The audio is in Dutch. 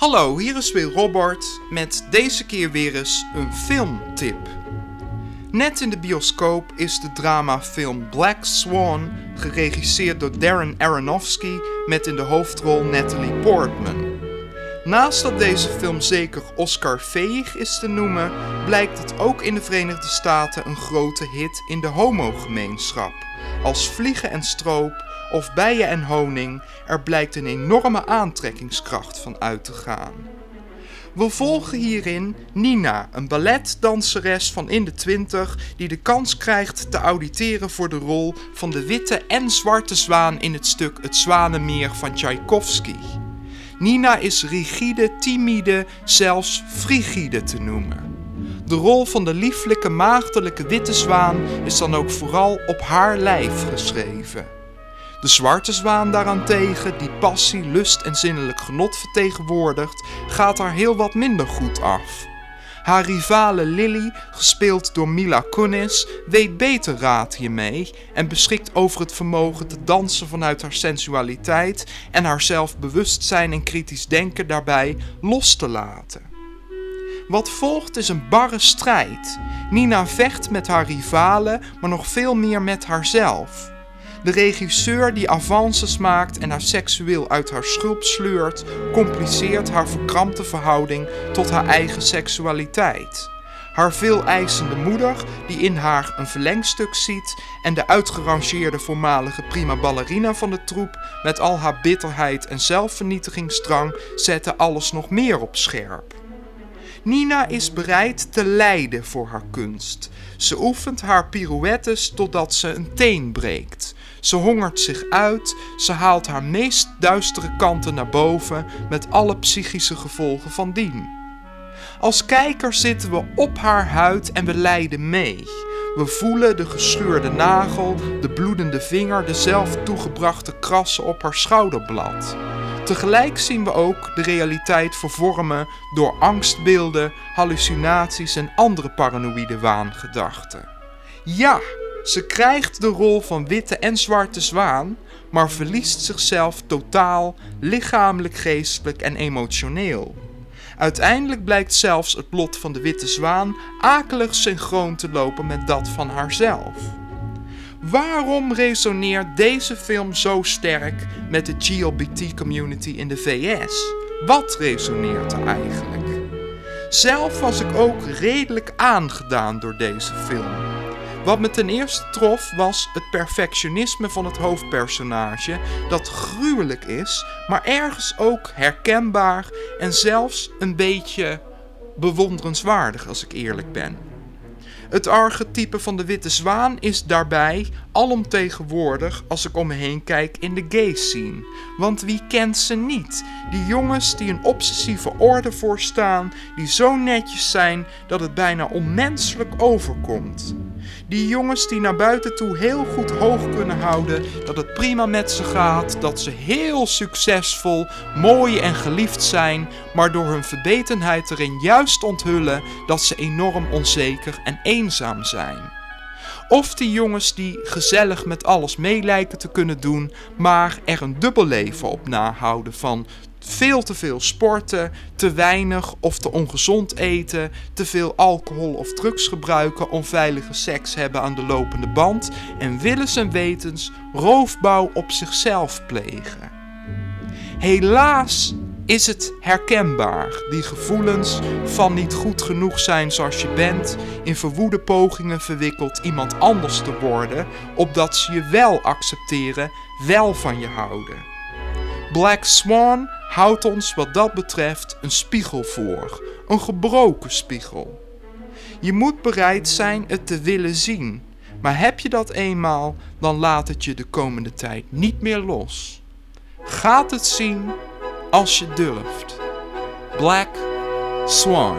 Hallo, hier is weer Robert met deze keer weer eens een filmtip. Net in de bioscoop is de dramafilm Black Swan, geregisseerd door Darren Aronofsky met in de hoofdrol Natalie Portman. Naast dat deze film zeker Oscar-veeg is te noemen, blijkt het ook in de Verenigde Staten een grote hit in de homogemeenschap. Als Vliegen en Stroop of Bijen en Honing, er blijkt een enorme aantrekkingskracht van uit te gaan. We volgen hierin Nina, een balletdanseres van in de twintig die de kans krijgt te auditeren voor de rol van de witte en zwarte zwaan in het stuk Het Zwanenmeer van Tchaikovsky. Nina is rigide, timide, zelfs frigide te noemen. De rol van de lieflijke maagdelijke witte zwaan is dan ook vooral op haar lijf geschreven. De zwarte zwaan daarentegen, die passie, lust en zinnelijk genot vertegenwoordigt, gaat haar heel wat minder goed af. Haar rivale Lily, gespeeld door Mila Kunis, weet beter raad hiermee en beschikt over het vermogen te dansen vanuit haar sensualiteit en haar zelfbewustzijn en kritisch denken daarbij los te laten. Wat volgt is een barre strijd. Nina vecht met haar rivalen, maar nog veel meer met haarzelf. De regisseur die avances maakt en haar seksueel uit haar schulp sleurt, compliceert haar verkrampte verhouding tot haar eigen seksualiteit. Haar veel eisende moeder, die in haar een verlengstuk ziet, en de uitgerangeerde voormalige prima ballerina van de troep, met al haar bitterheid en zelfvernietigingsdrang, zetten alles nog meer op scherp. Nina is bereid te lijden voor haar kunst. Ze oefent haar pirouettes totdat ze een teen breekt. Ze hongert zich uit, ze haalt haar meest duistere kanten naar boven met alle psychische gevolgen van dien. Als kijker zitten we op haar huid en we lijden mee. We voelen de gescheurde nagel, de bloedende vinger, de zelf toegebrachte krassen op haar schouderblad. Tegelijk zien we ook de realiteit vervormen door angstbeelden, hallucinaties en andere paranoïde waangedachten. Ja, ze krijgt de rol van witte en zwarte zwaan, maar verliest zichzelf totaal, lichamelijk, geestelijk en emotioneel. Uiteindelijk blijkt zelfs het lot van de witte zwaan akelig synchroon te lopen met dat van haarzelf. Waarom resoneert deze film zo sterk met de GLBT-community in de VS? Wat resoneert er eigenlijk? Zelf was ik ook redelijk aangedaan door deze film. Wat me ten eerste trof was het perfectionisme van het hoofdpersonage, dat gruwelijk is, maar ergens ook herkenbaar en zelfs een beetje bewonderenswaardig als ik eerlijk ben. Het archetype van de witte zwaan is daarbij alomtegenwoordig als ik om me heen kijk in de gay scene. Want wie kent ze niet? Die jongens die een obsessieve orde voorstaan, die zo netjes zijn dat het bijna onmenselijk overkomt. Die jongens die naar buiten toe heel goed hoog kunnen houden, dat het prima met ze gaat, dat ze heel succesvol, mooi en geliefd zijn, maar door hun verbetenheid erin juist onthullen dat ze enorm onzeker en eenzaam zijn. Of die jongens die gezellig met alles mee lijken te kunnen doen, maar er een dubbel leven op nahouden van veel te veel sporten, te weinig of te ongezond eten, te veel alcohol of drugs gebruiken, onveilige seks hebben aan de lopende band en willens en wetens roofbouw op zichzelf plegen. Helaas is het herkenbaar, die gevoelens van niet goed genoeg zijn zoals je bent, in verwoede pogingen verwikkeld iemand anders te worden, opdat ze je wel accepteren, wel van je houden. Black Swan houdt ons wat dat betreft een spiegel voor, een gebroken spiegel. Je moet bereid zijn het te willen zien, maar heb je dat eenmaal, dan laat het je de komende tijd niet meer los. Gaat het zien als je durft. Black Swan.